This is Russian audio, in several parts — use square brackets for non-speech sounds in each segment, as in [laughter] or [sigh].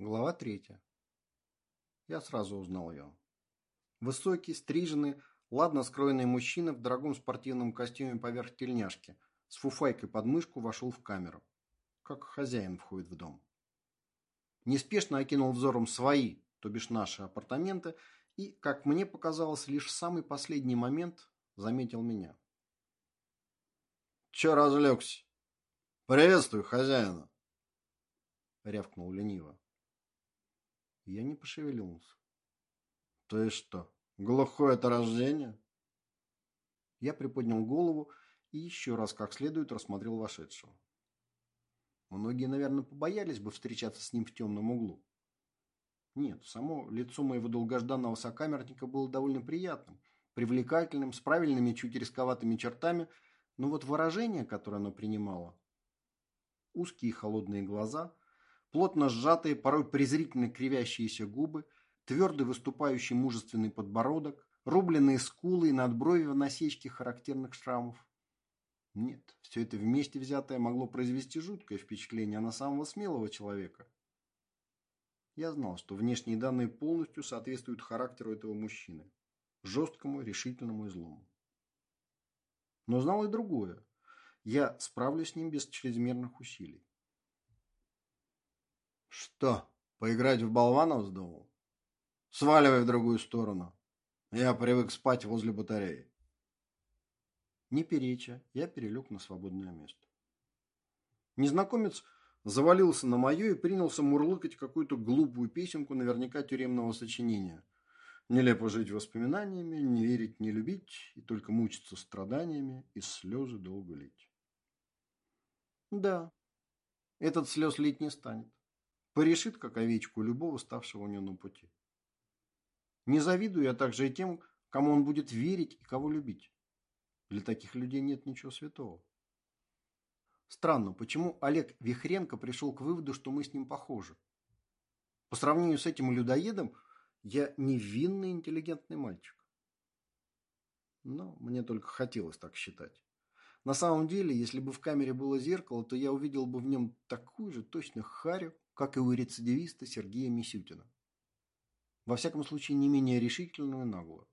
Глава третья. Я сразу узнал ее. Высокий, стриженный, ладно скроенный мужчина в дорогом спортивном костюме поверх тельняшки с фуфайкой под мышку вошел в камеру. Как хозяин входит в дом. Неспешно окинул взором свои, то бишь наши апартаменты, и, как мне показалось, лишь в самый последний момент заметил меня. «Че разлегся? Приветствую хозяина!» рявкнул лениво. Я не пошевелился. Ты что, глухое это рождение? Я приподнял голову и еще раз как следует рассмотрел вошедшего. Многие, наверное, побоялись бы встречаться с ним в темном углу. Нет, само лицо моего долгожданного сокамерника было довольно приятным, привлекательным, с правильными, чуть рисковатыми чертами, но вот выражение, которое оно принимало, узкие холодные глаза, плотно сжатые, порой презрительно кривящиеся губы, твердый выступающий мужественный подбородок, рубленные скулы и надброви в насечке характерных шрамов. Нет, все это вместе взятое могло произвести жуткое впечатление на самого смелого человека. Я знал, что внешние данные полностью соответствуют характеру этого мужчины. Жесткому, решительному и злому. Но знал и другое. Я справлюсь с ним без чрезмерных усилий. Что, поиграть в болвана вздумал? Сваливай в другую сторону. Я привык спать возле батареи. Не переча, я перелег на свободное место. Незнакомец завалился на мое и принялся мурлыкать какую-то глупую песенку наверняка тюремного сочинения. Нелепо жить воспоминаниями, не верить, не любить, и только мучиться страданиями и слезы долго лить. Да, этот слез лить не станет порешит, как овечку, любого ставшего у него на пути. Не завидую я также и тем, кому он будет верить и кого любить. Для таких людей нет ничего святого. Странно, почему Олег Вихренко пришел к выводу, что мы с ним похожи. По сравнению с этим людоедом, я невинный интеллигентный мальчик. Но мне только хотелось так считать. На самом деле, если бы в камере было зеркало, то я увидел бы в нем такую же точно харю, как и у рецидивиста Сергея Мисютина. Во всяком случае, не менее решительную и наглую.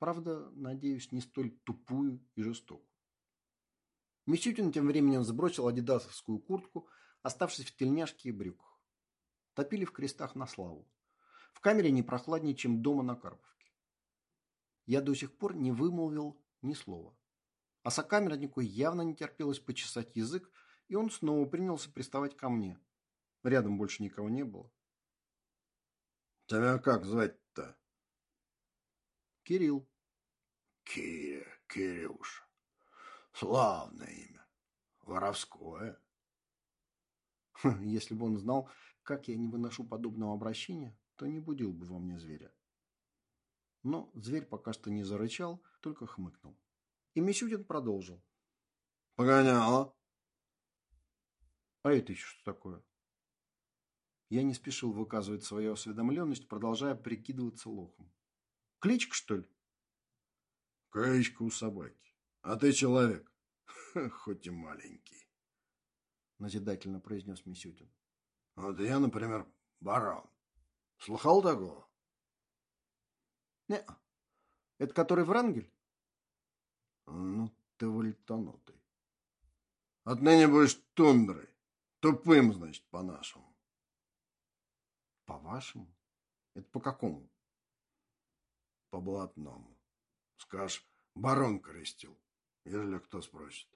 Правда, надеюсь, не столь тупую и жестокую. Мисютин тем временем сбросил адидасовскую куртку, оставшись в тельняшке и брюках. Топили в крестах на славу. В камере не прохладнее, чем дома на Карповке. Я до сих пор не вымолвил ни слова. А сокамернику явно не терпелось почесать язык, и он снова принялся приставать ко мне, Рядом больше никого не было. Тебя как звать-то? Кирилл. Киря, Кирюша. Славное имя. Воровское. Если бы он знал, как я не выношу подобного обращения, то не будил бы во мне зверя. Но зверь пока что не зарычал, только хмыкнул. И Мисютин продолжил. Погоняло. А это еще что такое? Я не спешил выказывать свою осведомленность, продолжая прикидываться лохом. Кличка, что ли? Кличка у собаки. А ты человек, [laughs] хоть и маленький. Назидательно произнес Мисютин. Вот я, например, баран. Слыхал такого? Не, это который Врангель? Ну, ты вальтанутый. Отныне будешь тундрой. Тупым, значит, по-нашему. По-вашему? Это по какому? По блатному. Скажешь, барон крестил, если кто спросит.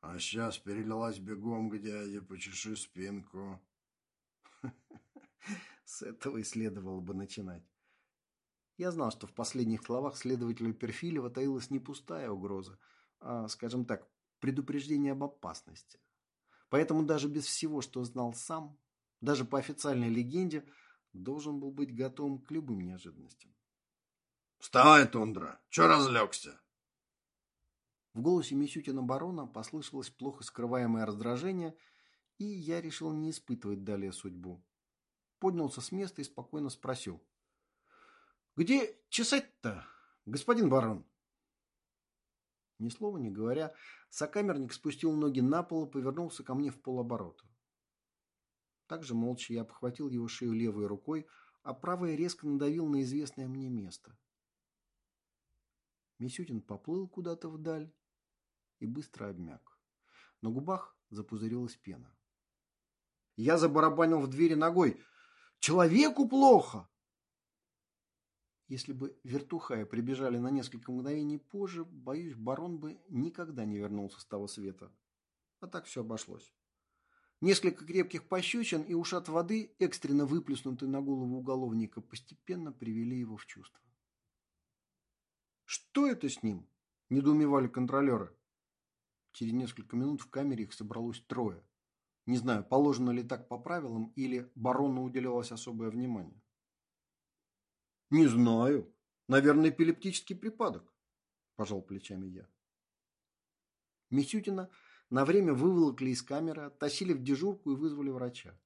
А сейчас перелилась бегом к дяде, почеши спинку. С этого и следовало бы начинать. Я знал, что в последних словах следователя Перфилева таилась не пустая угроза, а, скажем так, предупреждение об опасности. Поэтому даже без всего, что знал сам, даже по официальной легенде, должен был быть готовым к любым неожиданностям. «Вставай, Тундра! Че разлегся?» В голосе Мисютина барона послышалось плохо скрываемое раздражение, и я решил не испытывать далее судьбу. Поднялся с места и спокойно спросил. «Где чесать-то, господин барон?» Ни слова не говоря, сокамерник спустил ноги на пол и повернулся ко мне в полоборота. Также молча я обхватил его шею левой рукой, а правой резко надавил на известное мне место. Мисютин поплыл куда-то вдаль и быстро обмяк. На губах запузырилась пена. Я забарабанил в двери ногой. «Человеку плохо!» Если бы вертухаи прибежали на несколько мгновений позже, боюсь, барон бы никогда не вернулся с того света. А так все обошлось. Несколько крепких пощечин и ушат воды, экстренно выплеснутые на голову уголовника, постепенно привели его в чувство. «Что это с ним?» – недоумевали контролеры. Через несколько минут в камере их собралось трое. Не знаю, положено ли так по правилам, или барону уделялось особое внимание. Не знаю. Наверное, эпилептический припадок, пожал плечами я. Мисютина на время выволокли из камеры, оттащили в дежурку и вызвали врача.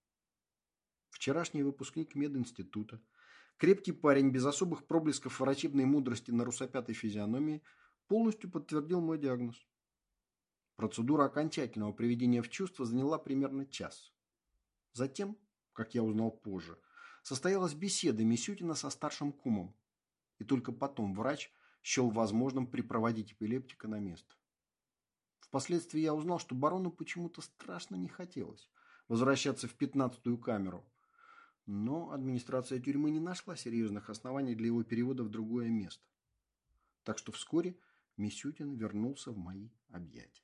Вчерашний выпускник мединститута, крепкий парень без особых проблесков врачебной мудрости на русопятой физиономии, полностью подтвердил мой диагноз. Процедура окончательного приведения в чувство заняла примерно час. Затем, как я узнал позже, состоялась беседа Мисютина со старшим кумом, и только потом врач счел возможным припроводить эпилептика на место. Впоследствии я узнал, что барону почему-то страшно не хотелось возвращаться в пятнадцатую камеру, но администрация тюрьмы не нашла серьезных оснований для его перевода в другое место. Так что вскоре Мисютин вернулся в мои объятия.